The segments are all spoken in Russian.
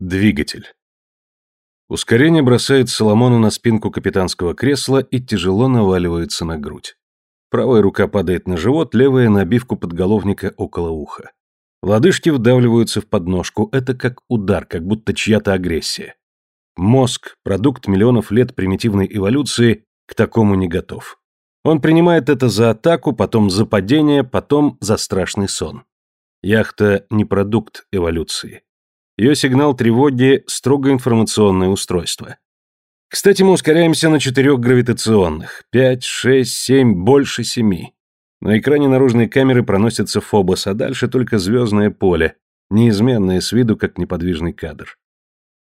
Двигатель. Ускорение бросает Соломона на спинку капитанского кресла и тяжело наваливается на грудь. Правая рука падает на живот, левая на обивку подголовника около уха. Лодыжки вдавливаются в подножку, это как удар, как будто чья-то агрессия. Мозг, продукт миллионов лет примитивной эволюции, к такому не готов. Он принимает это за атаку, потом за падение, потом за страшный сон. Яхта не продукт эволюции. Ее сигнал тревоги – строго информационное устройство. Кстати, мы ускоряемся на четырех гравитационных. Пять, шесть, семь, больше семи. На экране наружной камеры проносится Фобос, а дальше только звездное поле, неизменное с виду, как неподвижный кадр.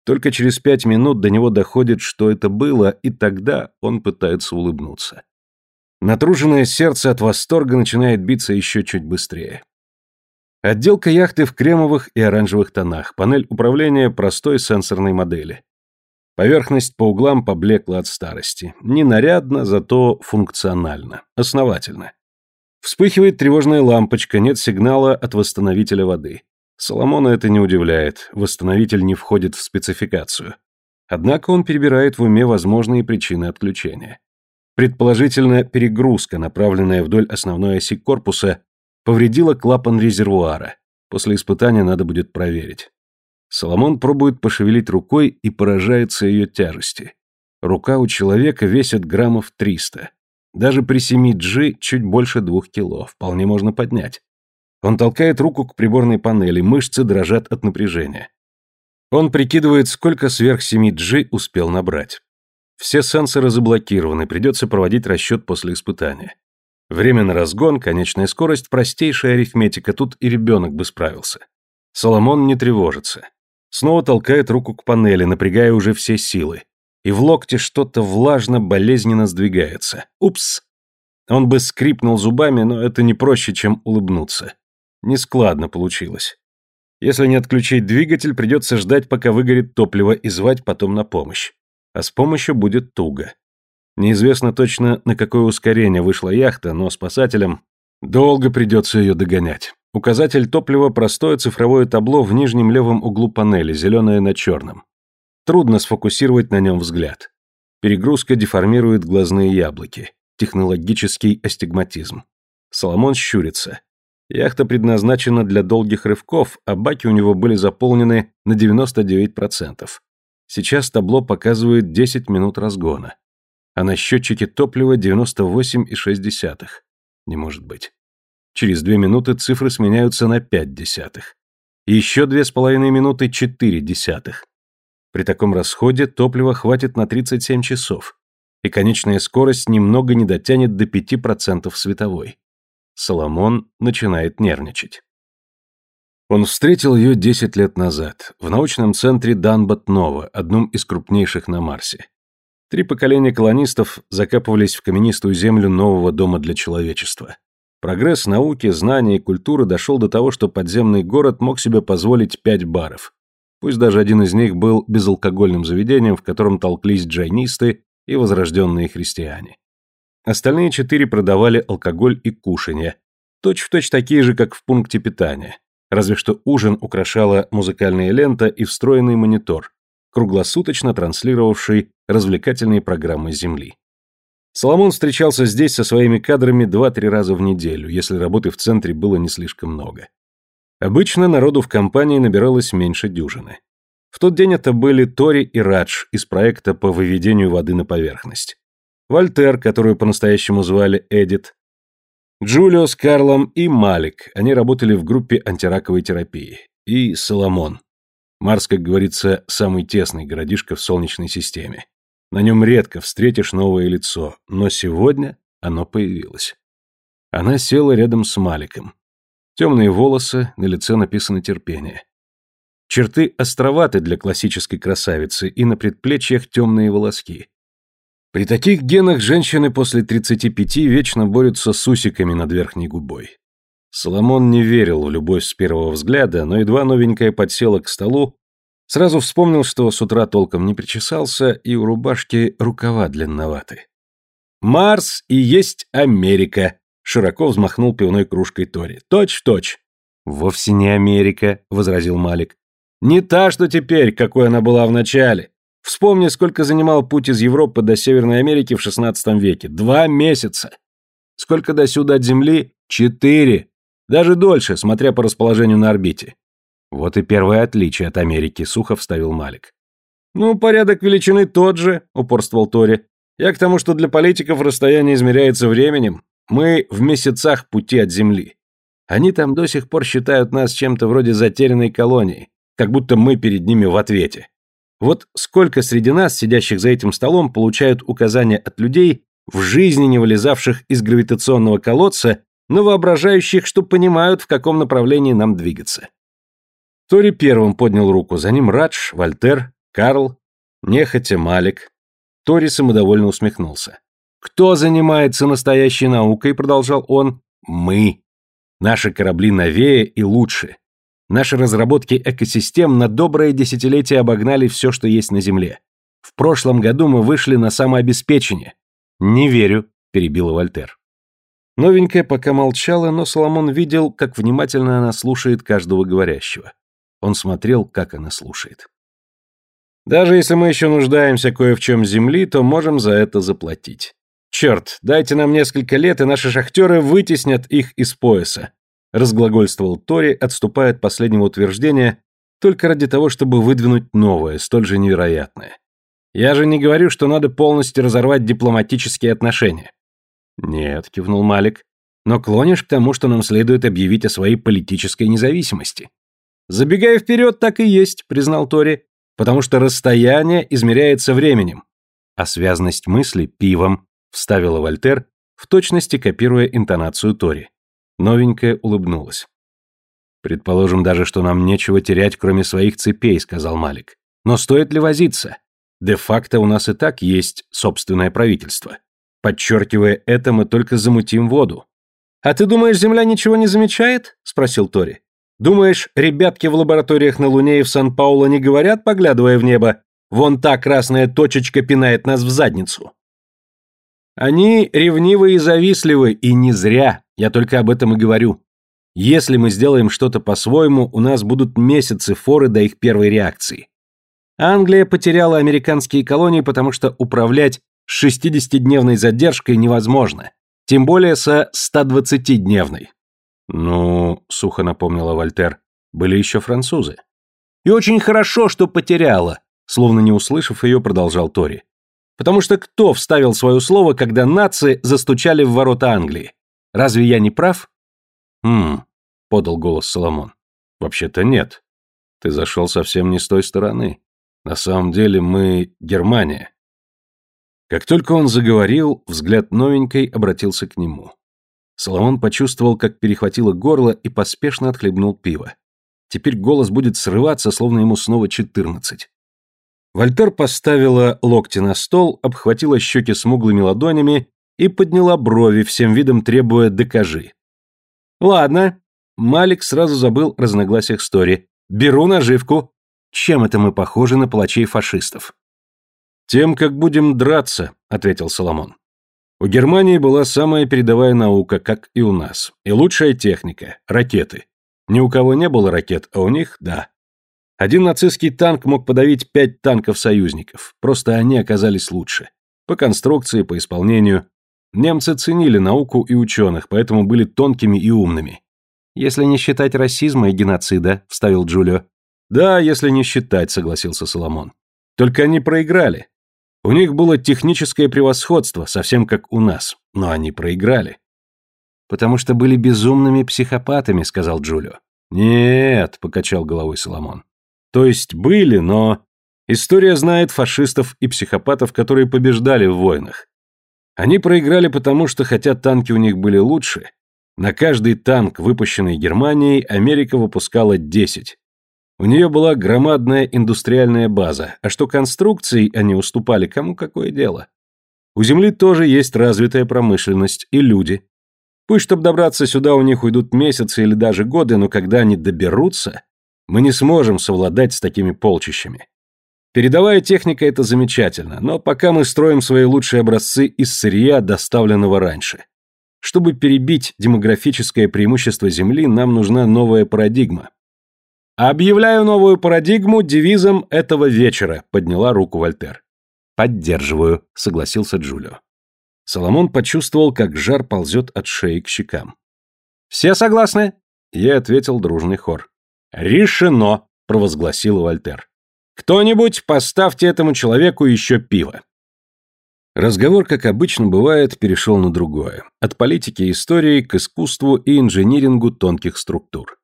Только через пять минут до него доходит, что это было, и тогда он пытается улыбнуться. Натруженное сердце от восторга начинает биться еще чуть быстрее. Отделка яхты в кремовых и оранжевых тонах, панель управления простой сенсорной модели. Поверхность по углам поблекла от старости. Не нарядно, зато функционально, основательно. Вспыхивает тревожная лампочка, нет сигнала от восстановителя воды. Соломона это не удивляет, восстановитель не входит в спецификацию. Однако он перебирает в уме возможные причины отключения. Предположительно, перегрузка, направленная вдоль основной оси корпуса, повредила клапан резервуара. После испытания надо будет проверить. Соломон пробует пошевелить рукой и поражается ее тяжести. Рука у человека весит граммов 300. Даже при 7G чуть больше двух кило, вполне можно поднять. Он толкает руку к приборной панели, мышцы дрожат от напряжения. Он прикидывает, сколько сверх 7G успел набрать. Все сенсоры заблокированы, придется проводить расчет после испытания. Время на разгон, конечная скорость, простейшая арифметика, тут и ребенок бы справился. Соломон не тревожится. Снова толкает руку к панели, напрягая уже все силы. И в локте что-то влажно, болезненно сдвигается. Упс! Он бы скрипнул зубами, но это не проще, чем улыбнуться. Нескладно получилось. Если не отключить двигатель, придется ждать, пока выгорит топливо, и звать потом на помощь. А с помощью будет туго. Неизвестно точно, на какое ускорение вышла яхта, но спасателям долго придется ее догонять. Указатель топлива – простое цифровое табло в нижнем левом углу панели, зеленое на черном. Трудно сфокусировать на нем взгляд. Перегрузка деформирует глазные яблоки. Технологический астигматизм. Соломон щурится. Яхта предназначена для долгих рывков, а баки у него были заполнены на 99%. Сейчас табло показывает 10 минут разгона. А на счетчике топлива 98,6. Не может быть. Через две минуты цифры сменяются на пять десятых. И еще две с половиной минуты четыре десятых. При таком расходе топлива хватит на 37 часов, и конечная скорость немного не дотянет до 5% световой. Соломон начинает нервничать. Он встретил ее 10 лет назад, в научном центре Данбат-Нова, одном из крупнейших на Марсе. Три поколения колонистов закапывались в каменистую землю нового дома для человечества. Прогресс науки, знаний и культуры дошел до того, что подземный город мог себе позволить пять баров. Пусть даже один из них был безалкогольным заведением, в котором толклись джайнисты и возрожденные христиане. Остальные четыре продавали алкоголь и кушанье, точь-в-точь точь такие же, как в пункте питания, разве что ужин украшала музыкальная лента и встроенный монитор, круглосуточно транслировавший развлекательные программы Земли. Соломон встречался здесь со своими кадрами два-три раза в неделю, если работы в центре было не слишком много. Обычно народу в компании набиралось меньше дюжины. В тот день это были Тори и Радж из проекта по выведению воды на поверхность. Вольтер, которую по-настоящему звали Эдит, Джулио с Карлом и Малик, они работали в группе антираковой терапии, и Соломон. Марс, как говорится, самый тесный городишко в Солнечной системе. На нем редко встретишь новое лицо, но сегодня оно появилось. Она села рядом с Маликом. Темные волосы, на лице написано терпение. Черты островаты для классической красавицы, и на предплечьях темные волоски. При таких генах женщины после 35 вечно борются с усиками над верхней губой. Соломон не верил в любовь с первого взгляда, но едва новенькая подсела к столу, Сразу вспомнил, что с утра толком не причесался, и у рубашки рукава длинноваты. «Марс и есть Америка», — широко взмахнул пивной кружкой Тори. «Точь-в-точь». «Вовсе не Америка», — возразил Малик. Не та, что теперь, какой она была в начале. Вспомни, сколько занимал путь из Европы до Северной Америки в XVI веке. Два месяца. Сколько до сюда от Земли? Четыре. Даже дольше, смотря по расположению на орбите. Вот и первое отличие от Америки, сухо вставил Малик. Ну, порядок величины тот же, упорствовал Тори. Я к тому, что для политиков расстояние измеряется временем. Мы в месяцах пути от Земли. Они там до сих пор считают нас чем-то вроде затерянной колонии, как будто мы перед ними в ответе. Вот сколько среди нас, сидящих за этим столом, получают указания от людей, в жизни не вылезавших из гравитационного колодца, но воображающих, что понимают, в каком направлении нам двигаться. Тори первым поднял руку, за ним Радж, Вольтер, Карл, нехотя Малик. Тори самодовольно усмехнулся. «Кто занимается настоящей наукой?» — продолжал он. «Мы. Наши корабли новее и лучше. Наши разработки экосистем на доброе десятилетие обогнали все, что есть на Земле. В прошлом году мы вышли на самообеспечение. Не верю, перебила Вольтер. Новенькая пока молчала, но Соломон видел, как внимательно она слушает каждого говорящего. Он смотрел, как она слушает. Даже если мы еще нуждаемся кое в чем земли, то можем за это заплатить. Черт, дайте нам несколько лет, и наши шахтеры вытеснят их из пояса разглагольствовал Тори, отступая от последнего утверждения только ради того, чтобы выдвинуть новое, столь же невероятное. Я же не говорю, что надо полностью разорвать дипломатические отношения. Нет, кивнул Малик, но клонишь к тому, что нам следует объявить о своей политической независимости. Забегая вперед, так и есть, признал Тори, потому что расстояние измеряется временем, а связность мысли пивом, вставила Вольтер, в точности копируя интонацию Тори. Новенькая улыбнулась. «Предположим даже, что нам нечего терять, кроме своих цепей», — сказал Малик. «Но стоит ли возиться? Де-факто у нас и так есть собственное правительство. Подчеркивая это, мы только замутим воду». «А ты думаешь, Земля ничего не замечает?» — спросил Тори. «Думаешь, ребятки в лабораториях на Луне и в Сан-Пауло не говорят, поглядывая в небо, вон та красная точечка пинает нас в задницу?» Они ревнивы и завистливы, и не зря, я только об этом и говорю. Если мы сделаем что-то по-своему, у нас будут месяцы форы до их первой реакции. Англия потеряла американские колонии, потому что управлять с 60-дневной задержкой невозможно, тем более со 120-дневной. Ну, сухо напомнила Вольтер, были еще французы. И очень хорошо, что потеряла, словно не услышав ее, продолжал Тори. Потому что кто вставил свое слово, когда нации застучали в ворота Англии? Разве я не прав? Хм, подал голос Соломон. Вообще-то нет. Ты зашел совсем не с той стороны. На самом деле мы Германия. Как только он заговорил, взгляд новенькой обратился к нему. Соломон почувствовал, как перехватило горло и поспешно отхлебнул пиво. Теперь голос будет срываться, словно ему снова четырнадцать. Вольтер поставила локти на стол, обхватила щеки смуглыми ладонями и подняла брови, всем видом требуя «докажи». «Ладно». Малик сразу забыл разногласиях Стори. «Беру наживку. Чем это мы похожи на палачей фашистов?» «Тем, как будем драться», — ответил Соломон. «У Германии была самая передовая наука, как и у нас, и лучшая техника — ракеты. Ни у кого не было ракет, а у них — да. Один нацистский танк мог подавить пять танков союзников. Просто они оказались лучше. По конструкции, по исполнению. Немцы ценили науку и ученых, поэтому были тонкими и умными. «Если не считать расизма и геноцида», — вставил Джулио. «Да, если не считать», — согласился Соломон. «Только они проиграли. У них было техническое превосходство, совсем как у нас, но они проиграли». «Потому что были безумными психопатами», — сказал Джулио. «Нет», — покачал головой Соломон. То есть были, но... История знает фашистов и психопатов, которые побеждали в войнах. Они проиграли потому, что хотя танки у них были лучше, на каждый танк, выпущенный Германией, Америка выпускала 10. У нее была громадная индустриальная база, а что конструкцией они уступали, кому какое дело. У Земли тоже есть развитая промышленность и люди. Пусть, чтобы добраться сюда, у них уйдут месяцы или даже годы, но когда они доберутся, мы не сможем совладать с такими полчищами. Передовая техника – это замечательно, но пока мы строим свои лучшие образцы из сырья, доставленного раньше. Чтобы перебить демографическое преимущество Земли, нам нужна новая парадигма. «Объявляю новую парадигму девизом этого вечера», — подняла руку Вольтер. «Поддерживаю», — согласился Джулио. Соломон почувствовал, как жар ползет от шеи к щекам. «Все согласны?» — ей ответил дружный хор. «Решено!» — провозгласил Вольтер. «Кто-нибудь поставьте этому человеку еще пиво!» Разговор, как обычно бывает, перешел на другое. От политики и истории к искусству и инжинирингу тонких структур.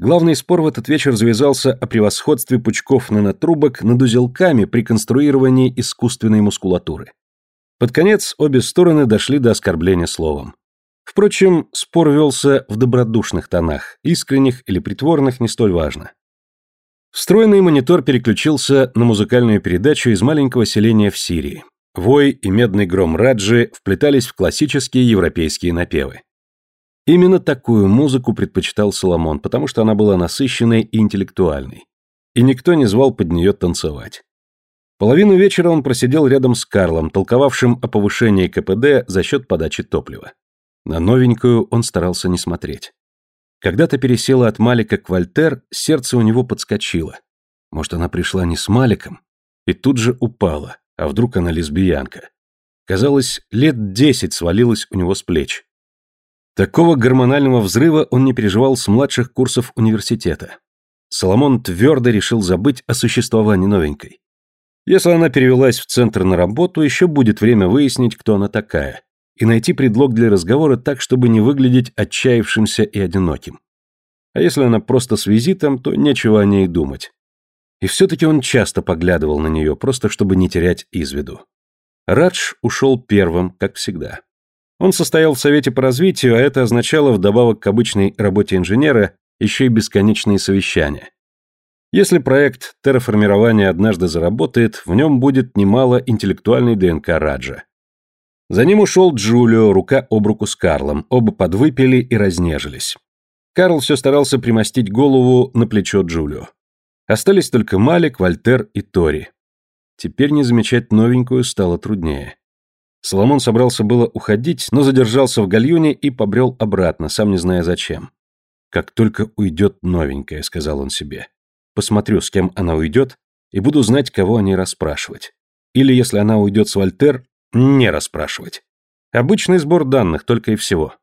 Главный спор в этот вечер завязался о превосходстве пучков нанотрубок над узелками при конструировании искусственной мускулатуры. Под конец обе стороны дошли до оскорбления словом. Впрочем, спор велся в добродушных тонах, искренних или притворных не столь важно. Встроенный монитор переключился на музыкальную передачу из маленького селения в Сирии. Вой и медный гром Раджи вплетались в классические европейские напевы. Именно такую музыку предпочитал Соломон, потому что она была насыщенной и интеллектуальной. И никто не звал под нее танцевать. Половину вечера он просидел рядом с Карлом, толковавшим о повышении КПД за счет подачи топлива. На новенькую он старался не смотреть. Когда-то пересела от Малика к Вольтер, сердце у него подскочило. Может, она пришла не с Маликом? И тут же упала. А вдруг она лесбиянка? Казалось, лет десять свалилось у него с плеч. Такого гормонального взрыва он не переживал с младших курсов университета. Соломон твердо решил забыть о существовании новенькой. Если она перевелась в центр на работу, еще будет время выяснить, кто она такая, и найти предлог для разговора так, чтобы не выглядеть отчаявшимся и одиноким. А если она просто с визитом, то нечего о ней думать. И все-таки он часто поглядывал на нее, просто чтобы не терять из виду. Радж ушел первым, как всегда. Он состоял в Совете по развитию, а это означало вдобавок к обычной работе инженера еще и бесконечные совещания. Если проект терраформирования однажды заработает, в нем будет немало интеллектуальной ДНК Раджа. За ним ушел Джулио, рука об руку с Карлом, оба подвыпили и разнежились. Карл все старался примостить голову на плечо Джулио. Остались только Малик, Вольтер и Тори. Теперь не замечать новенькую стало труднее. Соломон собрался было уходить, но задержался в гальюне и побрел обратно, сам не зная зачем. «Как только уйдет новенькая», — сказал он себе. «Посмотрю, с кем она уйдет, и буду знать, кого о ней расспрашивать. Или, если она уйдет с Вольтер, не расспрашивать. Обычный сбор данных, только и всего».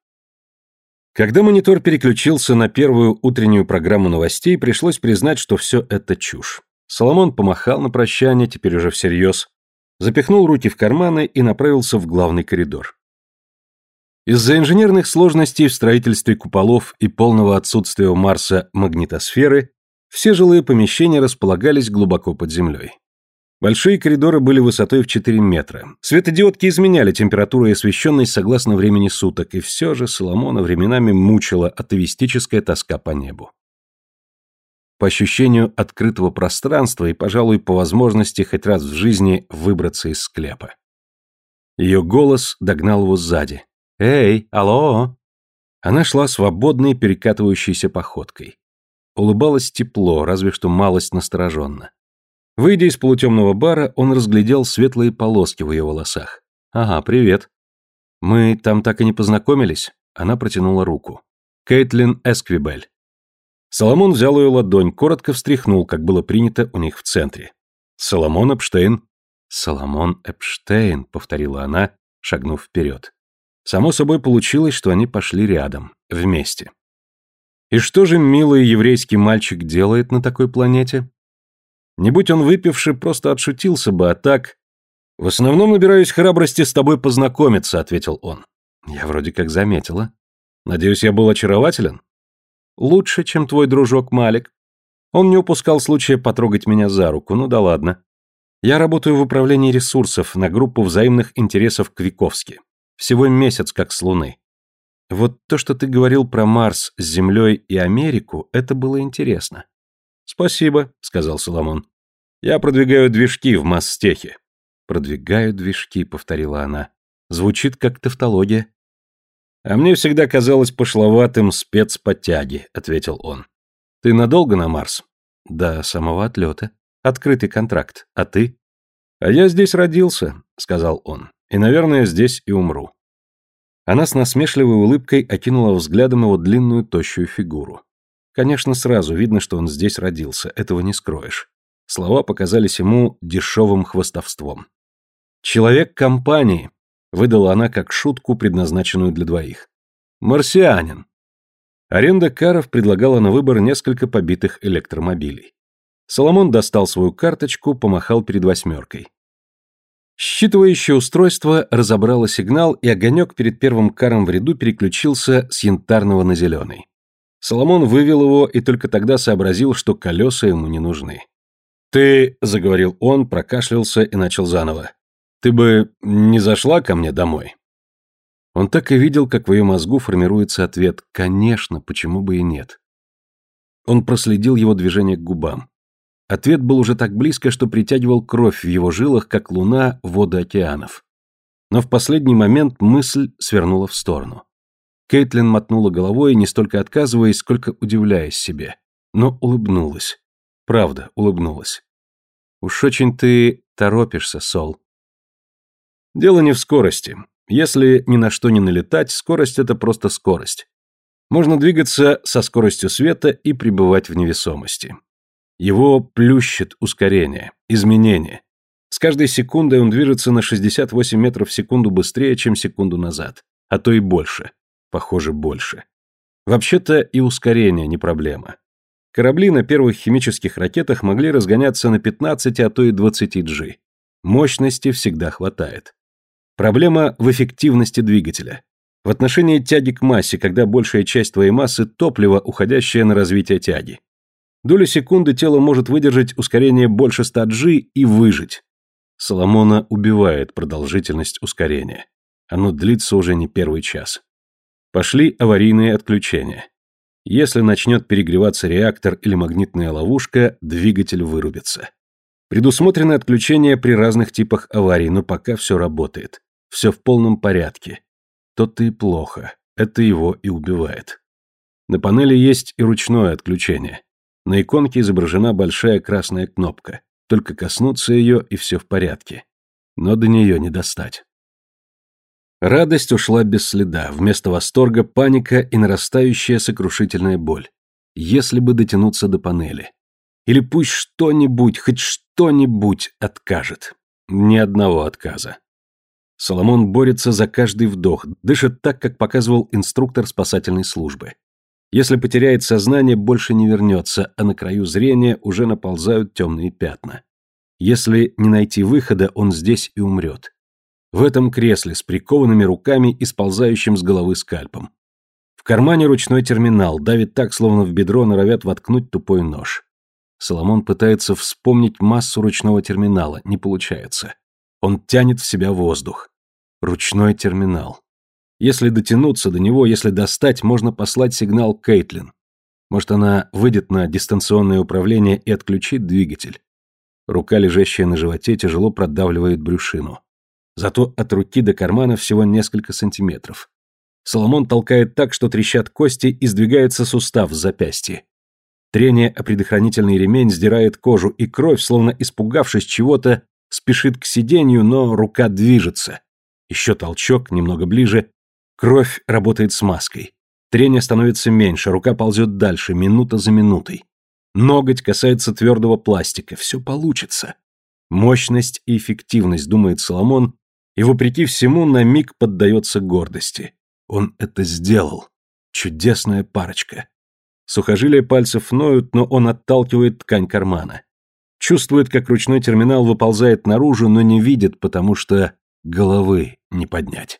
Когда монитор переключился на первую утреннюю программу новостей, пришлось признать, что все это чушь. Соломон помахал на прощание, теперь уже всерьез, запихнул руки в карманы и направился в главный коридор. Из-за инженерных сложностей в строительстве куполов и полного отсутствия у Марса магнитосферы все жилые помещения располагались глубоко под землей. Большие коридоры были высотой в 4 метра. Светодиодки изменяли температуру и освещенность согласно времени суток, и все же Соломона временами мучила атовистическая тоска по небу. По ощущению открытого пространства и, пожалуй, по возможности хоть раз в жизни выбраться из склепа. Ее голос догнал его сзади. «Эй, алло!» Она шла свободной, перекатывающейся походкой. Улыбалась тепло, разве что малость настороженно. Выйдя из полутемного бара, он разглядел светлые полоски в ее волосах. «Ага, привет». «Мы там так и не познакомились?» Она протянула руку. «Кейтлин Эсквибель». Соломон взял ее ладонь, коротко встряхнул, как было принято у них в центре. «Соломон Эпштейн». «Соломон Эпштейн», — повторила она, шагнув вперед. Само собой получилось, что они пошли рядом, вместе. И что же милый еврейский мальчик делает на такой планете? Не будь он выпивший, просто отшутился бы, а так... В основном набираюсь храбрости с тобой познакомиться, ответил он. Я вроде как заметила. Надеюсь, я был очарователен? Лучше, чем твой дружок Малик. Он не упускал случая потрогать меня за руку, ну да ладно. Я работаю в управлении ресурсов на группу взаимных интересов Квиковски. Всего месяц как с Луны. Вот то, что ты говорил про Марс с Землей и Америку, это было интересно. Спасибо, сказал Соломон. Я продвигаю движки в Масстехе. Продвигаю движки, повторила она. Звучит как тавтология. А мне всегда казалось пошловатым спецподтяги, ответил он. Ты надолго на Марс? До самого отлета. Открытый контракт. А ты? А я здесь родился, сказал он. И, наверное, здесь и умру. Она с насмешливой улыбкой окинула взглядом его длинную тощую фигуру. Конечно, сразу видно, что он здесь родился, этого не скроешь. Слова показались ему дешевым хвостовством. «Человек компании», — выдала она как шутку, предназначенную для двоих. «Марсианин». Аренда каров предлагала на выбор несколько побитых электромобилей. Соломон достал свою карточку, помахал перед восьмеркой. Считывающее устройство разобрало сигнал, и огонек перед первым каром в ряду переключился с янтарного на зеленый. Соломон вывел его и только тогда сообразил, что колеса ему не нужны. «Ты», — заговорил он, прокашлялся и начал заново, — «ты бы не зашла ко мне домой?» Он так и видел, как в ее мозгу формируется ответ «конечно, почему бы и нет». Он проследил его движение к губам. Ответ был уже так близко, что притягивал кровь в его жилах, как луна воды океанов. Но в последний момент мысль свернула в сторону. Кейтлин мотнула головой, не столько отказываясь, сколько удивляясь себе. Но улыбнулась. Правда, улыбнулась. «Уж очень ты торопишься, Сол». Дело не в скорости. Если ни на что не налетать, скорость — это просто скорость. Можно двигаться со скоростью света и пребывать в невесомости. Его плющит ускорение, изменение. С каждой секундой он движется на 68 метров в секунду быстрее, чем секунду назад. А то и больше. Похоже, больше. Вообще-то и ускорение не проблема. Корабли на первых химических ракетах могли разгоняться на 15, а то и 20 G. Мощности всегда хватает. Проблема в эффективности двигателя. В отношении тяги к массе, когда большая часть твоей массы – топливо, уходящее на развитие тяги. Долю секунды тело может выдержать ускорение больше 100 G и выжить. Соломона убивает продолжительность ускорения. Оно длится уже не первый час. Пошли аварийные отключения. Если начнет перегреваться реактор или магнитная ловушка, двигатель вырубится. Предусмотрено отключение при разных типах аварий, но пока все работает. Все в полном порядке. То-то и плохо. Это его и убивает. На панели есть и ручное отключение. На иконке изображена большая красная кнопка. Только коснуться ее, и все в порядке. Но до нее не достать. Радость ушла без следа, вместо восторга паника и нарастающая сокрушительная боль. Если бы дотянуться до панели. Или пусть что-нибудь, хоть что-нибудь откажет. Ни одного отказа. Соломон борется за каждый вдох, дышит так, как показывал инструктор спасательной службы. Если потеряет сознание, больше не вернется, а на краю зрения уже наползают темные пятна. Если не найти выхода, он здесь и умрет. В этом кресле с прикованными руками и сползающим с головы скальпом. В кармане ручной терминал, давит так, словно в бедро норовят воткнуть тупой нож. Соломон пытается вспомнить массу ручного терминала, не получается. Он тянет в себя воздух. Ручной терминал. Если дотянуться до него, если достать, можно послать сигнал Кейтлин. Может, она выйдет на дистанционное управление и отключит двигатель. Рука, лежащая на животе, тяжело продавливает брюшину. Зато от руки до кармана всего несколько сантиметров. Соломон толкает так, что трещат кости и сдвигается сустав в запястье. Трение о предохранительный ремень сдирает кожу, и кровь, словно испугавшись чего-то, спешит к сиденью, но рука движется. Еще толчок, немного ближе, Кровь работает с маской. Трение становится меньше, рука ползет дальше, минута за минутой. Ноготь касается твердого пластика. Все получится. Мощность и эффективность, думает Соломон, и вопреки всему на миг поддается гордости. Он это сделал. Чудесная парочка. Сухожилия пальцев ноют, но он отталкивает ткань кармана. Чувствует, как ручной терминал выползает наружу, но не видит, потому что головы не поднять.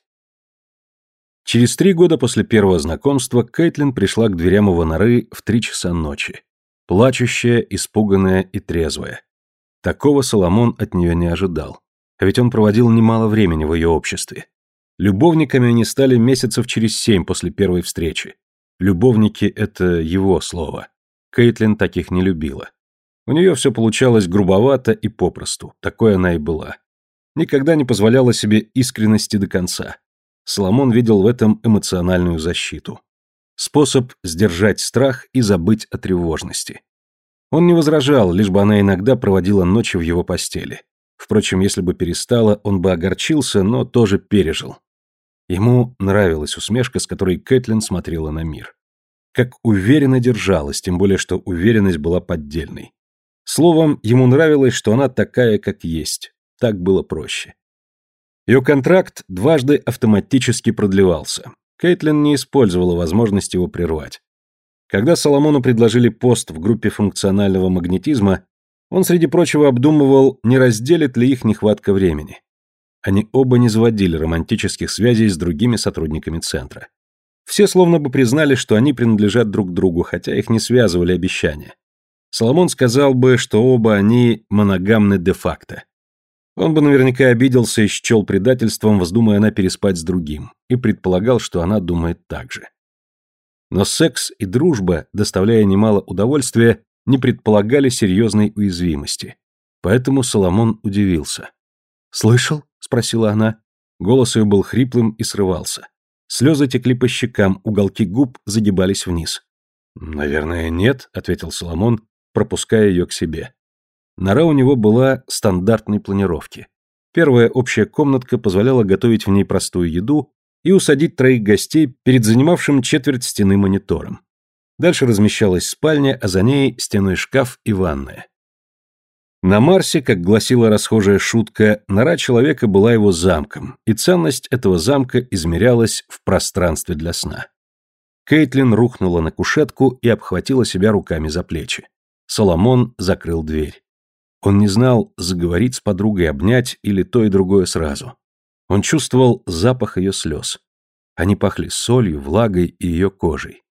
Через три года после первого знакомства Кэтлин пришла к дверям его норы в три часа ночи. Плачущая, испуганная и трезвая. Такого Соломон от нее не ожидал. А ведь он проводил немало времени в ее обществе. Любовниками они стали месяцев через семь после первой встречи. Любовники — это его слово. Кейтлин таких не любила. У нее все получалось грубовато и попросту, такой она и была. Никогда не позволяла себе искренности до конца. Соломон видел в этом эмоциональную защиту. Способ сдержать страх и забыть о тревожности. Он не возражал, лишь бы она иногда проводила ночи в его постели. Впрочем, если бы перестала, он бы огорчился, но тоже пережил. Ему нравилась усмешка, с которой Кэтлин смотрела на мир. как уверенно держалась, тем более что уверенность была поддельной. Словом, ему нравилось, что она такая, как есть. Так было проще. Ее контракт дважды автоматически продлевался. Кейтлин не использовала возможность его прервать. Когда Соломону предложили пост в группе функционального магнетизма, он, среди прочего, обдумывал, не разделит ли их нехватка времени. Они оба не заводили романтических связей с другими сотрудниками центра. Все словно бы признали, что они принадлежат друг другу, хотя их не связывали обещания. Соломон сказал бы, что оба они моногамны де-факто. Он бы наверняка обиделся и счел предательством, вздумая она переспать с другим, и предполагал, что она думает так же. Но секс и дружба, доставляя немало удовольствия, не предполагали серьезной уязвимости. Поэтому Соломон удивился. «Слышал?» — спросила она. Голос ее был хриплым и срывался. Слезы текли по щекам, уголки губ загибались вниз. «Наверное, нет», — ответил Соломон, пропуская ее к себе. Нора у него была стандартной планировки. Первая общая комнатка позволяла готовить в ней простую еду и усадить троих гостей перед занимавшим четверть стены монитором. Дальше размещалась спальня, а за ней стеной шкаф и ванная. На Марсе, как гласила расхожая шутка, нора человека была его замком, и ценность этого замка измерялась в пространстве для сна. Кейтлин рухнула на кушетку и обхватила себя руками за плечи. Соломон закрыл дверь. Он не знал, заговорить с подругой, обнять или то и другое сразу. Он чувствовал запах ее слез. Они пахли солью, влагой и ее кожей.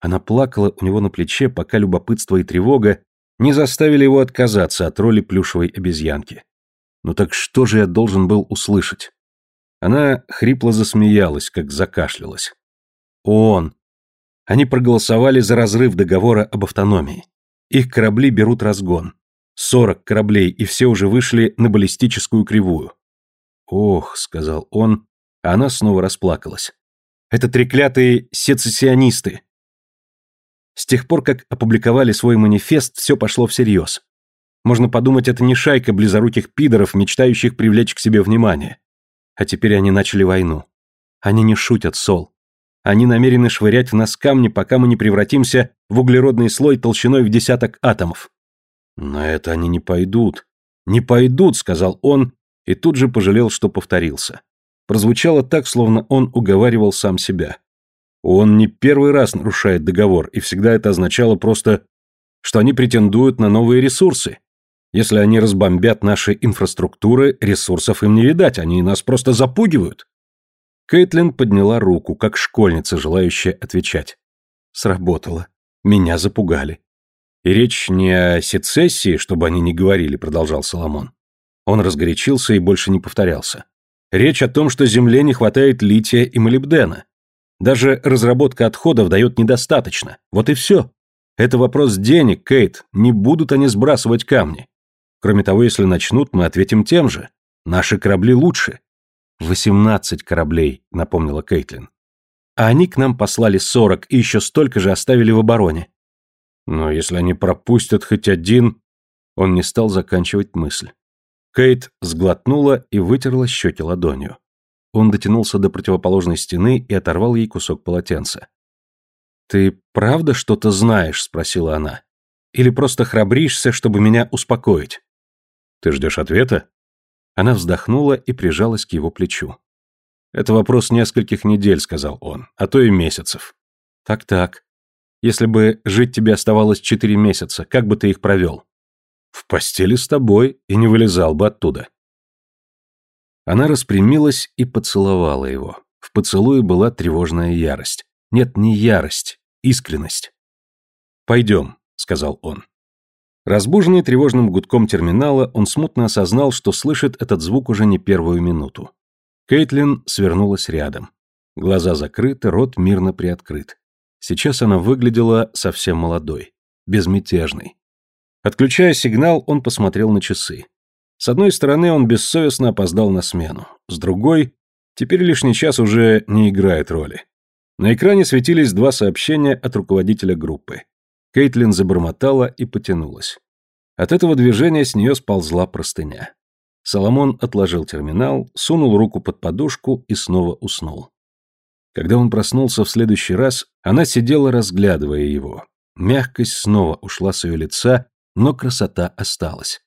Она плакала у него на плече, пока любопытство и тревога не заставили его отказаться от роли плюшевой обезьянки. Ну так что же я должен был услышать? Она хрипло засмеялась, как закашлялась. Он. Они проголосовали за разрыв договора об автономии. Их корабли берут разгон. Сорок кораблей, и все уже вышли на баллистическую кривую. «Ох», — сказал он, а она снова расплакалась. «Это треклятые сецессионисты. С тех пор, как опубликовали свой манифест, все пошло всерьез. Можно подумать, это не шайка близоруких пидоров, мечтающих привлечь к себе внимание. А теперь они начали войну. Они не шутят, Сол. Они намерены швырять в нас камни, пока мы не превратимся в углеродный слой толщиной в десяток атомов. На это они не пойдут. Не пойдут, сказал он, и тут же пожалел, что повторился. Прозвучало так, словно он уговаривал сам себя. Он не первый раз нарушает договор, и всегда это означало просто, что они претендуют на новые ресурсы. Если они разбомбят наши инфраструктуры, ресурсов им не видать, они нас просто запугивают. Кейтлин подняла руку, как школьница, желающая отвечать. Сработало. Меня запугали. И речь не о сецессии, чтобы они не говорили, продолжал Соломон. Он разгорячился и больше не повторялся. Речь о том, что Земле не хватает лития и молибдена. Даже разработка отходов дает недостаточно. Вот и все. Это вопрос денег, Кейт. Не будут они сбрасывать камни. Кроме того, если начнут, мы ответим тем же. Наши корабли лучше. Восемнадцать кораблей, напомнила Кейтлин. А они к нам послали сорок и еще столько же оставили в обороне. Но если они пропустят хоть один... Он не стал заканчивать мысль. Кейт сглотнула и вытерла щеки ладонью. Он дотянулся до противоположной стены и оторвал ей кусок полотенца. «Ты правда что-то знаешь?» – спросила она. «Или просто храбришься, чтобы меня успокоить?» «Ты ждешь ответа?» Она вздохнула и прижалась к его плечу. «Это вопрос нескольких недель», — сказал он, — «а то и месяцев». «Так-так. Если бы жить тебе оставалось четыре месяца, как бы ты их провел?» «В постели с тобой и не вылезал бы оттуда». Она распрямилась и поцеловала его. В поцелуе была тревожная ярость. Нет, не ярость, искренность. «Пойдем», — сказал он. Разбуженный тревожным гудком терминала, он смутно осознал, что слышит этот звук уже не первую минуту. Кейтлин свернулась рядом. Глаза закрыты, рот мирно приоткрыт. Сейчас она выглядела совсем молодой, безмятежной. Отключая сигнал, он посмотрел на часы. С одной стороны, он бессовестно опоздал на смену. С другой, теперь лишний час уже не играет роли. На экране светились два сообщения от руководителя группы. Кейтлин забормотала и потянулась. От этого движения с нее сползла простыня. Соломон отложил терминал, сунул руку под подушку и снова уснул. Когда он проснулся в следующий раз, она сидела, разглядывая его. Мягкость снова ушла с ее лица, но красота осталась.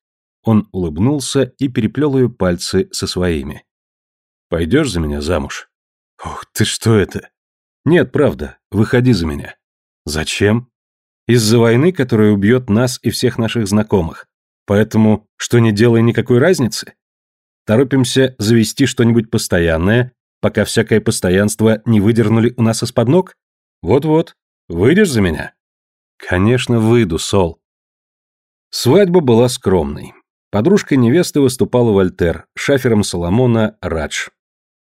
Он улыбнулся и переплел ее пальцы со своими. «Пойдешь за меня замуж?» «Ох, ты что это?» «Нет, правда, выходи за меня». «Зачем?» «Из-за войны, которая убьет нас и всех наших знакомых. Поэтому, что не делай никакой разницы. Торопимся завести что-нибудь постоянное, пока всякое постоянство не выдернули у нас из-под ног? Вот-вот. Выйдешь за меня?» «Конечно, выйду, Сол». Свадьба была скромной. Подружкой невесты выступала Вольтер, шафером Соломона Радж.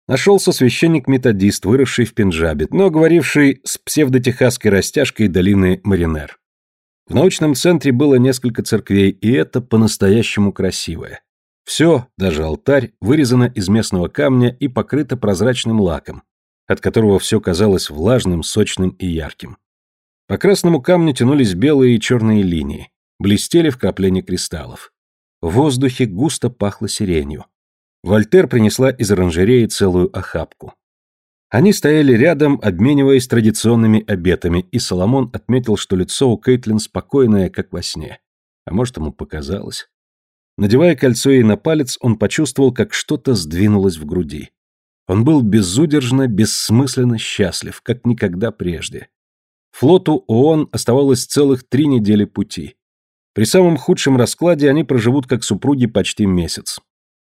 Нашелся священник-методист, выросший в Пенджабе, но говоривший с псевдотехасской растяжкой долины Маринер. В научном центре было несколько церквей, и это по-настоящему красивое. Все, даже алтарь, вырезано из местного камня и покрыто прозрачным лаком, от которого все казалось влажным, сочным и ярким. По красному камню тянулись белые и черные линии, блестели вкрапления кристаллов. В воздухе густо пахло сиренью. Вольтер принесла из оранжереи целую охапку. Они стояли рядом, обмениваясь традиционными обетами, и Соломон отметил, что лицо у Кейтлин спокойное, как во сне. А может, ему показалось. Надевая кольцо ей на палец, он почувствовал, как что-то сдвинулось в груди. Он был безудержно, бессмысленно счастлив, как никогда прежде. Флоту ООН оставалось целых три недели пути. При самом худшем раскладе они проживут как супруги почти месяц.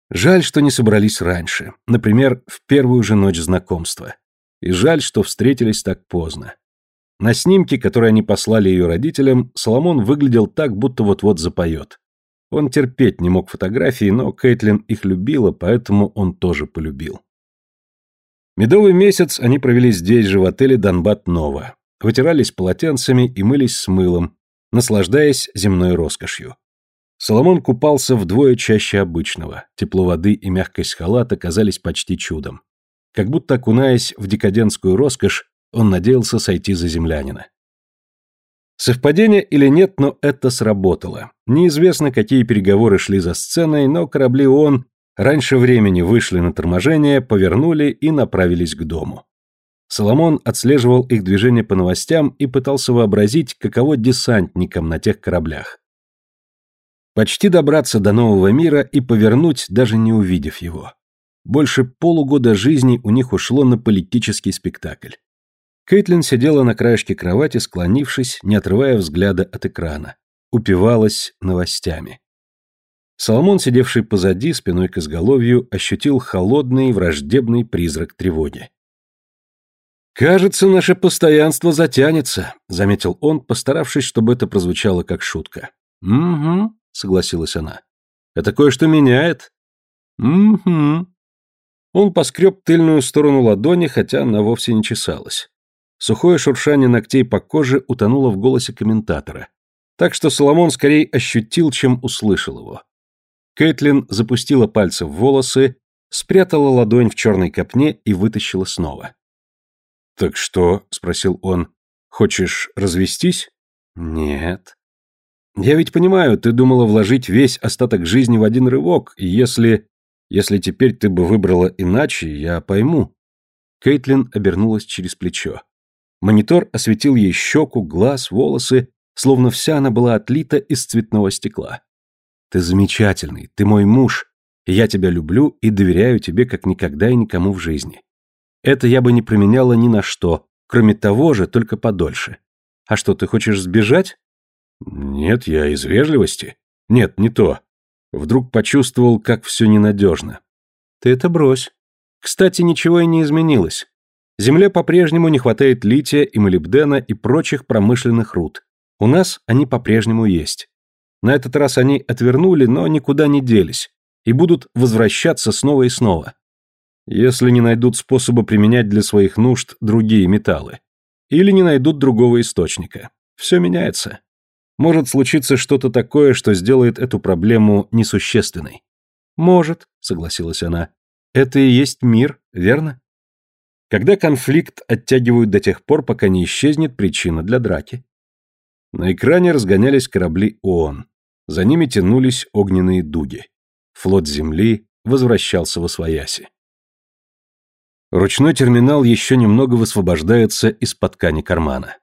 Жаль, что не собрались раньше, например, в первую же ночь знакомства. И жаль, что встретились так поздно. На снимке, который они послали ее родителям, Соломон выглядел так, будто вот-вот запоет. Он терпеть не мог фотографии, но Кэтлин их любила, поэтому он тоже полюбил. Медовый месяц они провели здесь же, в отеле Донбат Нова. Вытирались полотенцами и мылись с мылом, наслаждаясь земной роскошью. Соломон купался вдвое чаще обычного, тепло воды и мягкость халата казались почти чудом. Как будто окунаясь в декадентскую роскошь, он надеялся сойти за землянина. Совпадение или нет, но это сработало. Неизвестно, какие переговоры шли за сценой, но корабли ООН раньше времени вышли на торможение, повернули и направились к дому. Соломон отслеживал их движение по новостям и пытался вообразить, каково десантникам на тех кораблях. Почти добраться до нового мира и повернуть, даже не увидев его. Больше полугода жизни у них ушло на политический спектакль. Кейтлин сидела на краешке кровати, склонившись, не отрывая взгляда от экрана. Упивалась новостями. Соломон, сидевший позади, спиной к изголовью, ощутил холодный, враждебный призрак тревоги. «Кажется, наше постоянство затянется», — заметил он, постаравшись, чтобы это прозвучало как шутка. «Угу», — согласилась она. «Это кое-что меняет». «Угу». Он поскреб тыльную сторону ладони, хотя она вовсе не чесалась. Сухое шуршание ногтей по коже утонуло в голосе комментатора. Так что Соломон скорее ощутил, чем услышал его. Кэтлин запустила пальцы в волосы, спрятала ладонь в черной копне и вытащила снова. «Так что?» — спросил он. «Хочешь развестись?» «Нет». «Я ведь понимаю, ты думала вложить весь остаток жизни в один рывок, и если... Если теперь ты бы выбрала иначе, я пойму». Кейтлин обернулась через плечо. Монитор осветил ей щеку, глаз, волосы, словно вся она была отлита из цветного стекла. «Ты замечательный, ты мой муж, я тебя люблю и доверяю тебе как никогда и никому в жизни. Это я бы не променяла ни на что, кроме того же, только подольше. А что, ты хочешь сбежать? Нет, я из вежливости. Нет, не то. Вдруг почувствовал, как все ненадежно. Ты это брось. Кстати, ничего и не изменилось. Земле по-прежнему не хватает лития и молибдена и прочих промышленных руд. У нас они по-прежнему есть. На этот раз они отвернули, но никуда не делись и будут возвращаться снова и снова если не найдут способа применять для своих нужд другие металлы. Или не найдут другого источника. Все меняется. Может случиться что-то такое, что сделает эту проблему несущественной. Может, согласилась она. Это и есть мир, верно? Когда конфликт оттягивают до тех пор, пока не исчезнет причина для драки. На экране разгонялись корабли ООН. За ними тянулись огненные дуги. Флот Земли возвращался во свояси. Ручной терминал еще немного высвобождается из-под ткани кармана.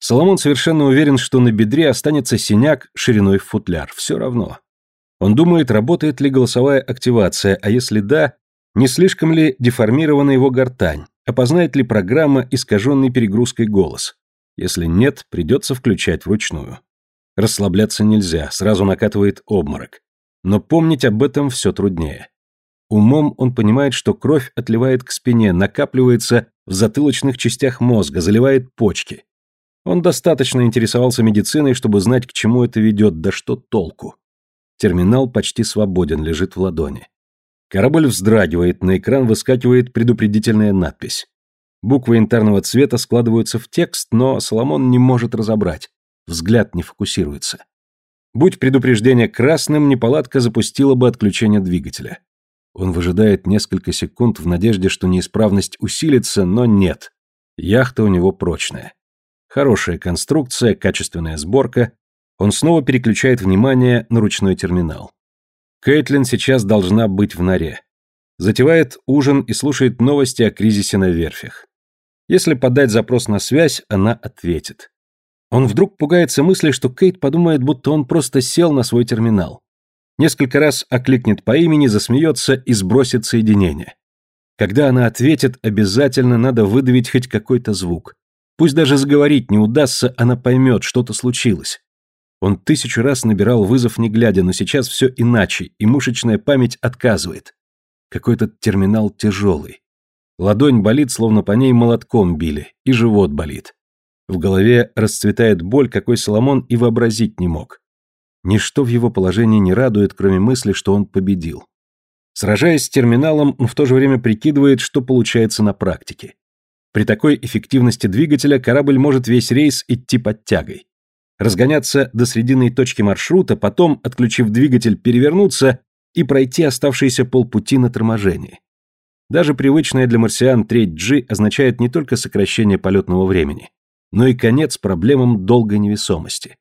Соломон совершенно уверен, что на бедре останется синяк шириной в футляр. Все равно. Он думает, работает ли голосовая активация, а если да, не слишком ли деформирована его гортань, опознает ли программа искаженный перегрузкой голос. Если нет, придется включать вручную. Расслабляться нельзя, сразу накатывает обморок. Но помнить об этом все труднее. Умом он понимает, что кровь отливает к спине, накапливается в затылочных частях мозга, заливает почки. Он достаточно интересовался медициной, чтобы знать, к чему это ведет, да что толку. Терминал почти свободен, лежит в ладони. Корабль вздрагивает, на экран выскакивает предупредительная надпись. Буквы янтарного цвета складываются в текст, но Соломон не может разобрать. Взгляд не фокусируется. Будь предупреждение красным, неполадка запустила бы отключение двигателя. Он выжидает несколько секунд в надежде, что неисправность усилится, но нет. Яхта у него прочная. Хорошая конструкция, качественная сборка. Он снова переключает внимание на ручной терминал. Кейтлин сейчас должна быть в норе. Затевает ужин и слушает новости о кризисе на верфях. Если подать запрос на связь, она ответит. Он вдруг пугается мысли, что Кейт подумает, будто он просто сел на свой терминал. Несколько раз окликнет по имени, засмеется и сбросит соединение. Когда она ответит, обязательно надо выдавить хоть какой-то звук. Пусть даже заговорить не удастся, она поймет, что-то случилось. Он тысячу раз набирал вызов не глядя, но сейчас все иначе, и мышечная память отказывает. Какой-то терминал тяжелый. Ладонь болит, словно по ней молотком били, и живот болит. В голове расцветает боль, какой Соломон и вообразить не мог. Ничто в его положении не радует, кроме мысли, что он победил. Сражаясь с терминалом, он в то же время прикидывает, что получается на практике. При такой эффективности двигателя корабль может весь рейс идти под тягой. Разгоняться до срединной точки маршрута, потом, отключив двигатель, перевернуться и пройти оставшиеся полпути на торможении. Даже привычная для марсиан треть G означает не только сокращение полетного времени, но и конец проблемам долгой невесомости.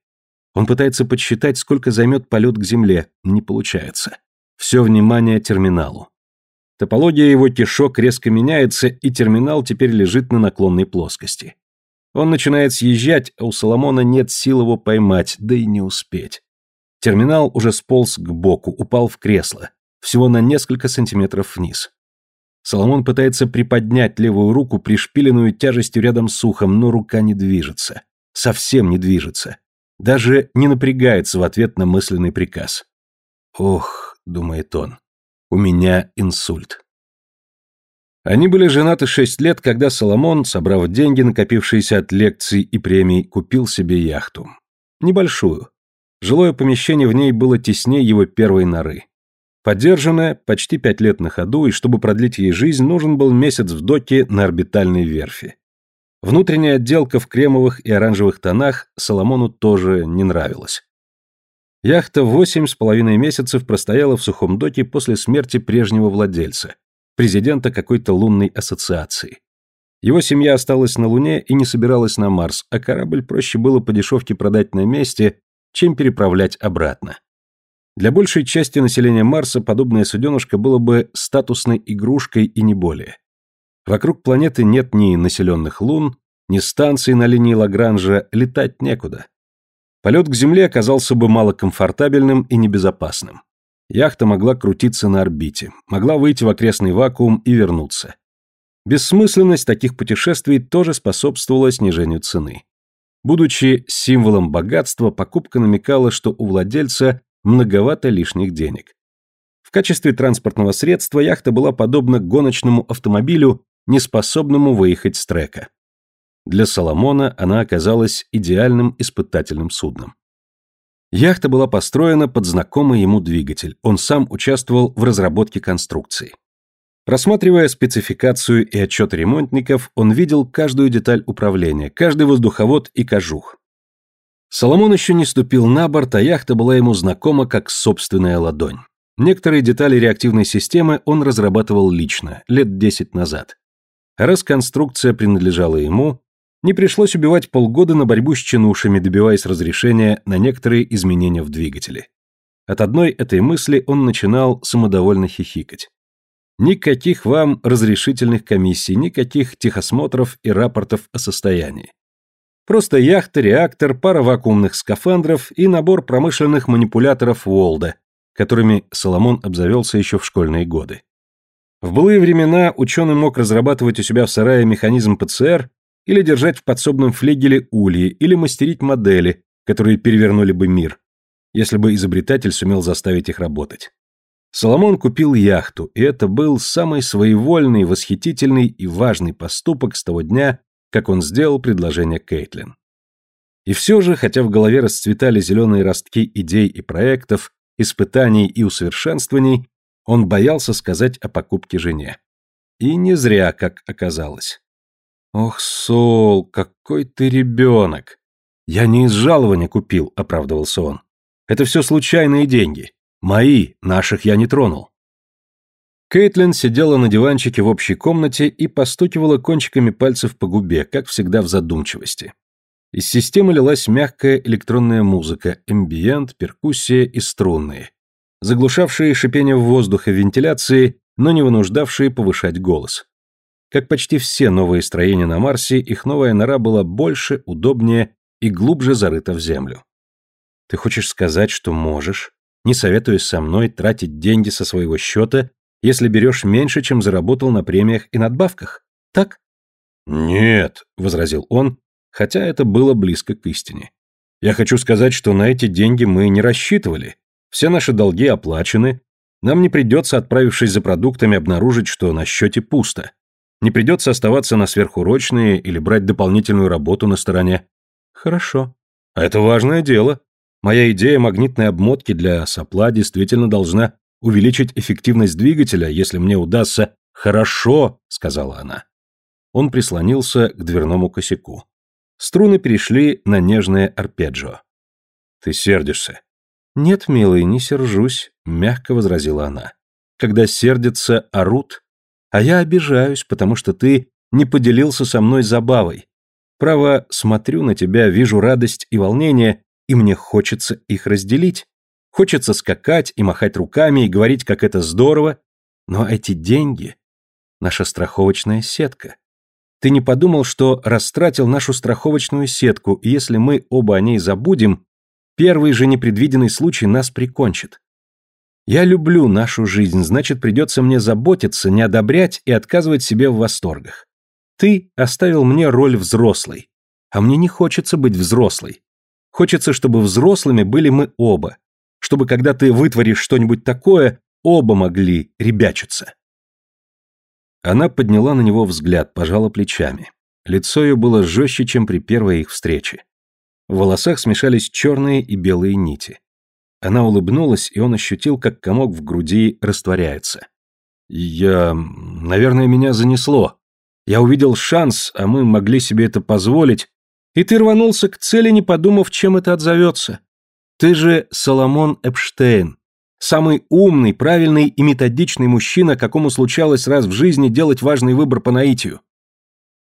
Он пытается подсчитать, сколько займет полет к Земле. Не получается. Все внимание терминалу. Топология его кишок резко меняется, и терминал теперь лежит на наклонной плоскости. Он начинает съезжать, а у Соломона нет сил его поймать, да и не успеть. Терминал уже сполз к боку, упал в кресло, всего на несколько сантиметров вниз. Соломон пытается приподнять левую руку, пришпиленную тяжестью рядом с ухом, но рука не движется. Совсем не движется. Даже не напрягается в ответ на мысленный приказ. «Ох», — думает он, — «у меня инсульт». Они были женаты шесть лет, когда Соломон, собрав деньги, накопившиеся от лекций и премий, купил себе яхту. Небольшую. Жилое помещение в ней было теснее его первой норы. Поддержанная, почти пять лет на ходу, и чтобы продлить ей жизнь, нужен был месяц в доке на орбитальной верфи. Внутренняя отделка в кремовых и оранжевых тонах Соломону тоже не нравилась. Яхта восемь с половиной месяцев простояла в сухом доке после смерти прежнего владельца, президента какой-то лунной ассоциации. Его семья осталась на Луне и не собиралась на Марс, а корабль проще было по дешевке продать на месте, чем переправлять обратно. Для большей части населения Марса подобное суденышко было бы статусной игрушкой и не более. Вокруг планеты нет ни населенных лун, ни станций на линии Лагранжа, летать некуда. Полет к Земле оказался бы малокомфортабельным и небезопасным. Яхта могла крутиться на орбите, могла выйти в окрестный вакуум и вернуться. Бессмысленность таких путешествий тоже способствовала снижению цены. Будучи символом богатства, покупка намекала, что у владельца многовато лишних денег. В качестве транспортного средства яхта была подобна гоночному автомобилю неспособному выехать с трека. Для Соломона она оказалась идеальным испытательным судном. Яхта была построена под знакомый ему двигатель, он сам участвовал в разработке конструкции. Рассматривая спецификацию и отчет ремонтников, он видел каждую деталь управления, каждый воздуховод и кожух. Соломон еще не ступил на борт, а яхта была ему знакома как собственная ладонь. Некоторые детали реактивной системы он разрабатывал лично, лет 10 назад. Раз конструкция принадлежала ему, не пришлось убивать полгода на борьбу с чинушами, добиваясь разрешения на некоторые изменения в двигателе. От одной этой мысли он начинал самодовольно хихикать. Никаких вам разрешительных комиссий, никаких техосмотров и рапортов о состоянии. Просто яхта, реактор, пара вакуумных скафандров и набор промышленных манипуляторов Уолда, которыми Соломон обзавелся еще в школьные годы. В былые времена ученый мог разрабатывать у себя в сарае механизм ПЦР или держать в подсобном флегеле ульи, или мастерить модели, которые перевернули бы мир, если бы изобретатель сумел заставить их работать. Соломон купил яхту, и это был самый своевольный, восхитительный и важный поступок с того дня, как он сделал предложение Кейтлин. И все же, хотя в голове расцветали зеленые ростки идей и проектов, испытаний и усовершенствований, он боялся сказать о покупке жене. И не зря, как оказалось. «Ох, Сол, какой ты ребенок!» «Я не из жалования купил», — оправдывался он. «Это все случайные деньги. Мои, наших я не тронул». Кейтлин сидела на диванчике в общей комнате и постукивала кончиками пальцев по губе, как всегда в задумчивости. Из системы лилась мягкая электронная музыка, эмбиент, перкуссия и струнные, заглушавшие шипение в воздухе вентиляции, но не вынуждавшие повышать голос. Как почти все новые строения на Марсе, их новая нора была больше, удобнее и глубже зарыта в землю. Ты хочешь сказать, что можешь, не советуясь со мной, тратить деньги со своего счета если берешь меньше, чем заработал на премиях и надбавках. Так? Нет, возразил он, хотя это было близко к истине. Я хочу сказать, что на эти деньги мы не рассчитывали. Все наши долги оплачены. Нам не придется, отправившись за продуктами, обнаружить, что на счете пусто. Не придется оставаться на сверхурочные или брать дополнительную работу на стороне. Хорошо. А это важное дело. Моя идея магнитной обмотки для сопла действительно должна увеличить эффективность двигателя, если мне удастся... Хорошо, сказала она. Он прислонился к дверному косяку. Струны перешли на нежное арпеджио. Ты сердишься? Нет, милый, не сержусь, мягко возразила она. Когда сердятся, орут. А я обижаюсь, потому что ты не поделился со мной забавой. Право, смотрю на тебя, вижу радость и волнение, и мне хочется их разделить. Хочется скакать и махать руками и говорить, как это здорово, но эти деньги — наша страховочная сетка. Ты не подумал, что растратил нашу страховочную сетку, и если мы оба о ней забудем, первый же непредвиденный случай нас прикончит. Я люблю нашу жизнь, значит, придется мне заботиться, не одобрять и отказывать себе в восторгах. Ты оставил мне роль взрослой, а мне не хочется быть взрослой. Хочется, чтобы взрослыми были мы оба, чтобы когда ты вытворишь что-нибудь такое, оба могли ребячиться. Она подняла на него взгляд, пожала плечами. Лицо ее было жестче, чем при первой их встрече. В волосах смешались черные и белые нити. Она улыбнулась, и он ощутил, как комок в груди растворяется. «Я... наверное, меня занесло. Я увидел шанс, а мы могли себе это позволить, и ты рванулся к цели, не подумав, чем это отзовется. Ты же Соломон Эпштейн, самый умный, правильный и методичный мужчина, какому случалось раз в жизни делать важный выбор по наитию.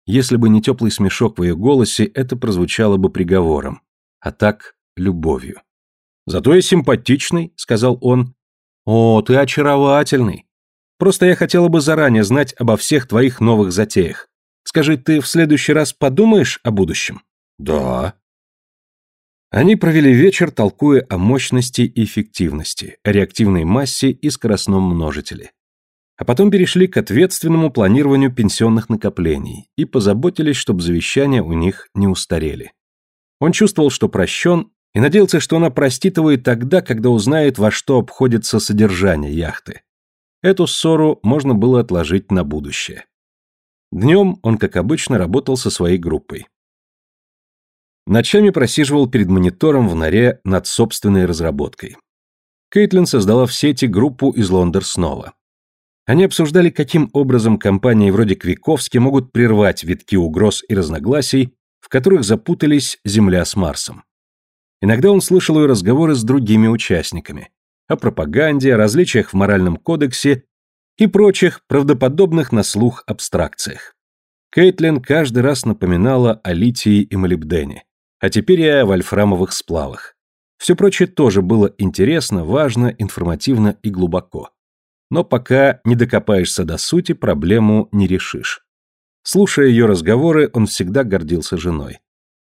Если бы не теплый смешок в ее голосе, это прозвучало бы приговором, а так — любовью. «Зато я симпатичный», — сказал он. «О, ты очаровательный. Просто я хотела бы заранее знать обо всех твоих новых затеях. Скажи, ты в следующий раз подумаешь о будущем?» «Да», они провели вечер, толкуя о мощности и эффективности, реактивной массе и скоростном множителе. А потом перешли к ответственному планированию пенсионных накоплений и позаботились, чтобы завещания у них не устарели. Он чувствовал, что прощен, и надеялся, что она простит его и тогда, когда узнает, во что обходится содержание яхты. Эту ссору можно было отложить на будущее. Днем он, как обычно, работал со своей группой. Ночами просиживал перед монитором в норе над собственной разработкой. Кейтлин создала в сети группу из Лондер снова. Они обсуждали, каким образом компании вроде Квиковски могут прервать витки угроз и разногласий, в которых запутались Земля с Марсом. Иногда он слышал ее разговоры с другими участниками о пропаганде, о различиях в моральном кодексе и прочих правдоподобных на слух абстракциях. Кейтлин каждый раз напоминала о литии и молибдене. А теперь я о вольфрамовых сплавах. Все прочее тоже было интересно, важно, информативно и глубоко. Но пока не докопаешься до сути, проблему не решишь. Слушая ее разговоры, он всегда гордился женой.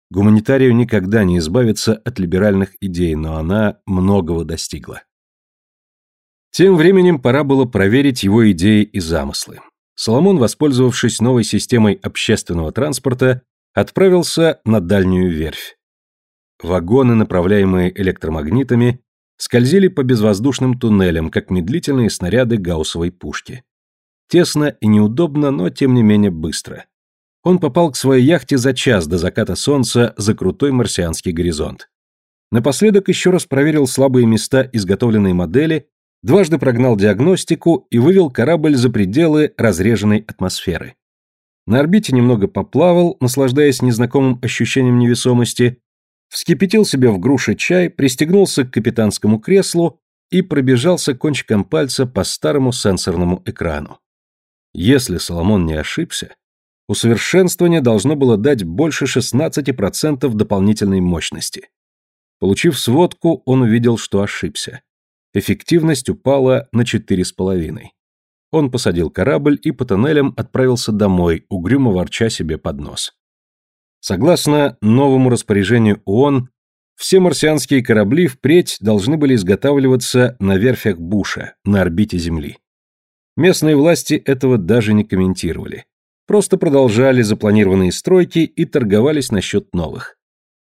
Гуманитарию никогда не избавиться от либеральных идей, но она многого достигла. Тем временем пора было проверить его идеи и замыслы. Соломон, воспользовавшись новой системой общественного транспорта, отправился на дальнюю верфь. Вагоны, направляемые электромагнитами, скользили по безвоздушным туннелям, как медлительные снаряды гауссовой пушки. Тесно и неудобно, но тем не менее быстро. Он попал к своей яхте за час до заката солнца за крутой марсианский горизонт. Напоследок еще раз проверил слабые места изготовленной модели дважды прогнал диагностику и вывел корабль за пределы разреженной атмосферы. На орбите немного поплавал, наслаждаясь незнакомым ощущением невесомости, вскипятил себе в груше чай, пристегнулся к капитанскому креслу и пробежался кончиком пальца по старому сенсорному экрану. Если Соломон не ошибся, усовершенствование должно было дать больше 16% дополнительной мощности. Получив сводку, он увидел, что ошибся. Эффективность упала на 4,5. Он посадил корабль и по тоннелям отправился домой, угрюмо ворча себе под нос. Согласно новому распоряжению ООН, все марсианские корабли впредь должны были изготавливаться на верфях Буша, на орбите Земли. Местные власти этого даже не комментировали. Просто продолжали запланированные стройки и торговались насчет новых.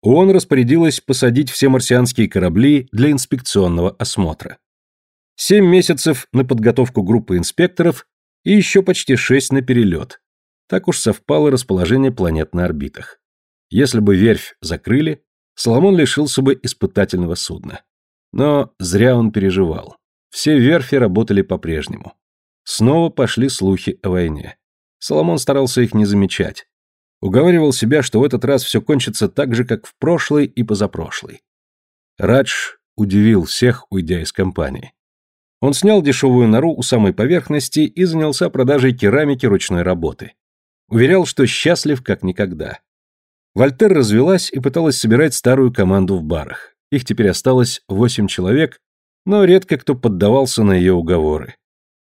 ООН распорядилась посадить все марсианские корабли для инспекционного осмотра. Семь месяцев на подготовку группы инспекторов и еще почти шесть на перелет. Так уж совпало расположение планет на орбитах. Если бы верфь закрыли, Соломон лишился бы испытательного судна. Но зря он переживал. Все верфи работали по-прежнему. Снова пошли слухи о войне. Соломон старался их не замечать. Уговаривал себя, что в этот раз все кончится так же, как в прошлый и позапрошлый. Радж удивил всех, уйдя из компании. Он снял дешевую нору у самой поверхности и занялся продажей керамики ручной работы. Уверял, что счастлив как никогда. Вольтер развелась и пыталась собирать старую команду в барах. Их теперь осталось восемь человек, но редко кто поддавался на ее уговоры.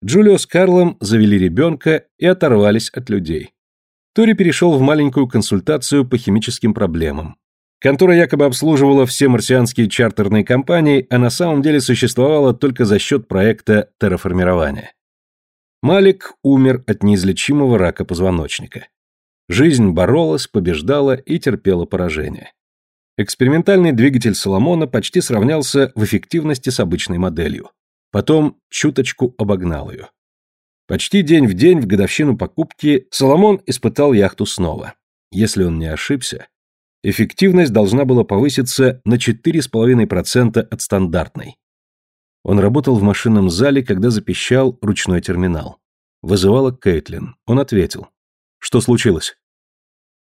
Джулио с Карлом завели ребенка и оторвались от людей. Тори перешел в маленькую консультацию по химическим проблемам. Контора якобы обслуживала все марсианские чартерные компании, а на самом деле существовала только за счет проекта терраформирования. Малик умер от неизлечимого рака позвоночника. Жизнь боролась, побеждала и терпела поражение. Экспериментальный двигатель Соломона почти сравнялся в эффективности с обычной моделью. Потом чуточку обогнал ее. Почти день в день в годовщину покупки Соломон испытал яхту снова. Если он не ошибся, эффективность должна была повыситься на 4,5% от стандартной. Он работал в машинном зале, когда запищал ручной терминал. Вызывала Кейтлин. Он ответил. «Что случилось?»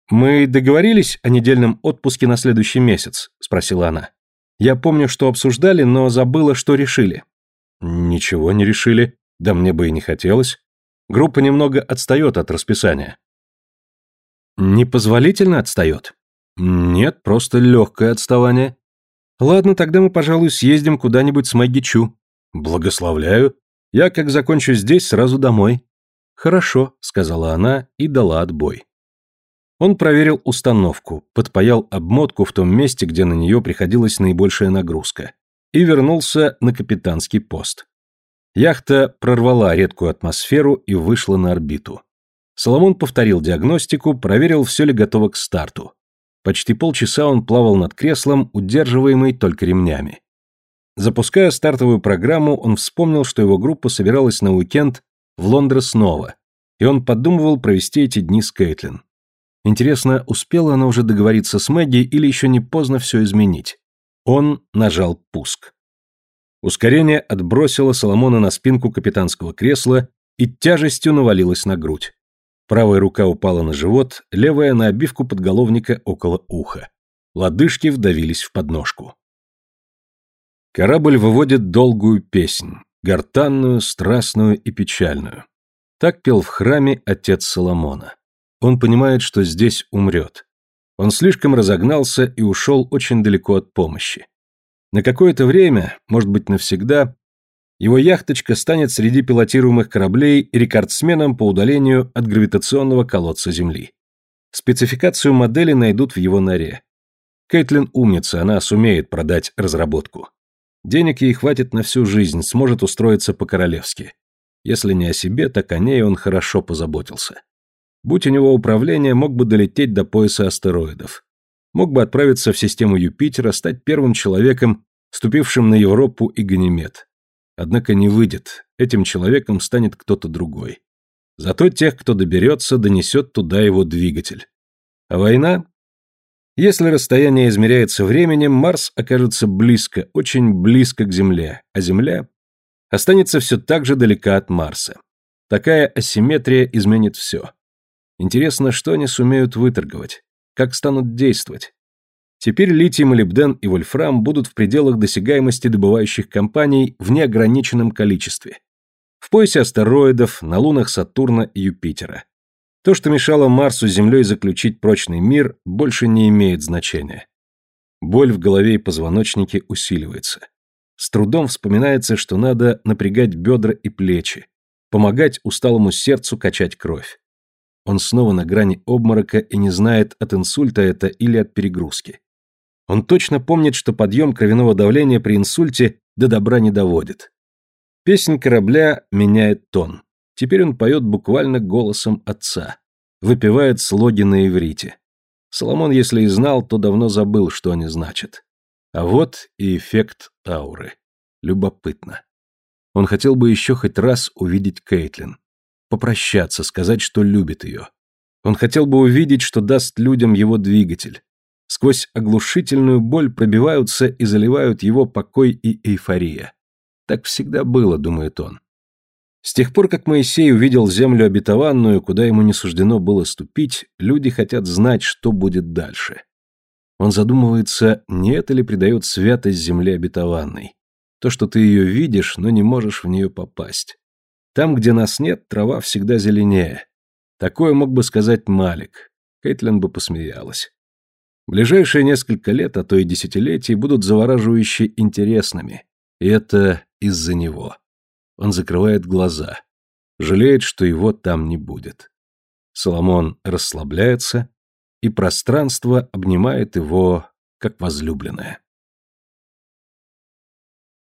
«Мы договорились о недельном отпуске на следующий месяц?» – спросила она. «Я помню, что обсуждали, но забыла, что решили». «Ничего не решили», да мне бы и не хотелось. Группа немного отстает от расписания. Непозволительно отстает? Нет, просто легкое отставание. Ладно, тогда мы, пожалуй, съездим куда-нибудь с Мэгги Чу. Благословляю. Я, как закончу здесь, сразу домой. Хорошо, сказала она и дала отбой. Он проверил установку, подпаял обмотку в том месте, где на нее приходилась наибольшая нагрузка, и вернулся на капитанский пост. Яхта прорвала редкую атмосферу и вышла на орбиту. Соломон повторил диагностику, проверил, все ли готово к старту. Почти полчаса он плавал над креслом, удерживаемый только ремнями. Запуская стартовую программу, он вспомнил, что его группа собиралась на уикенд в Лондре снова, и он подумывал провести эти дни с Кейтлин. Интересно, успела она уже договориться с Мэгги или еще не поздно все изменить? Он нажал пуск. Ускорение отбросило Соломона на спинку капитанского кресла и тяжестью навалилось на грудь. Правая рука упала на живот, левая на обивку подголовника около уха. Лодыжки вдавились в подножку. Корабль выводит долгую песнь, гортанную, страстную и печальную. Так пел в храме отец Соломона. Он понимает, что здесь умрет. Он слишком разогнался и ушел очень далеко от помощи. На какое-то время, может быть навсегда, Его яхточка станет среди пилотируемых кораблей рекордсменом по удалению от гравитационного колодца Земли. Спецификацию модели найдут в его норе. Кейтлин умница, она сумеет продать разработку. Денег ей хватит на всю жизнь, сможет устроиться по-королевски. Если не о себе, так о ней он хорошо позаботился. Будь у него управление, мог бы долететь до пояса астероидов. Мог бы отправиться в систему Юпитера, стать первым человеком, ступившим на Европу и Ганимед. Однако не выйдет, этим человеком станет кто-то другой. Зато тех, кто доберется, донесет туда его двигатель. А война? Если расстояние измеряется временем, Марс окажется близко, очень близко к Земле, а Земля останется все так же далека от Марса. Такая асимметрия изменит все. Интересно, что они сумеют выторговать, как станут действовать. Теперь литий, молибден и вольфрам будут в пределах досягаемости добывающих компаний в неограниченном количестве. В поясе астероидов, на лунах Сатурна и Юпитера. То, что мешало Марсу с Землей заключить прочный мир, больше не имеет значения. Боль в голове и позвоночнике усиливается. С трудом вспоминается, что надо напрягать бедра и плечи, помогать усталому сердцу качать кровь. Он снова на грани обморока и не знает, от инсульта это или от перегрузки. Он точно помнит, что подъем кровяного давления при инсульте до добра не доводит. Песнь корабля меняет тон. Теперь он поет буквально голосом отца. Выпивает слоги на иврите. Соломон, если и знал, то давно забыл, что они значат. А вот и эффект ауры. Любопытно. Он хотел бы еще хоть раз увидеть Кейтлин. Попрощаться, сказать, что любит ее. Он хотел бы увидеть, что даст людям его двигатель. Сквозь оглушительную боль пробиваются и заливают его покой и эйфория. Так всегда было, думает он. С тех пор, как Моисей увидел землю обетованную, куда ему не суждено было ступить, люди хотят знать, что будет дальше. Он задумывается, не это ли придает святость земле обетованной. То, что ты ее видишь, но не можешь в нее попасть. Там, где нас нет, трава всегда зеленее. Такое мог бы сказать Малик. Кейтлин бы посмеялась. Ближайшие несколько лет, а то и десятилетий, будут завораживающе интересными. И это из-за него. Он закрывает глаза. Жалеет, что его там не будет. Соломон расслабляется, и пространство обнимает его, как возлюбленное.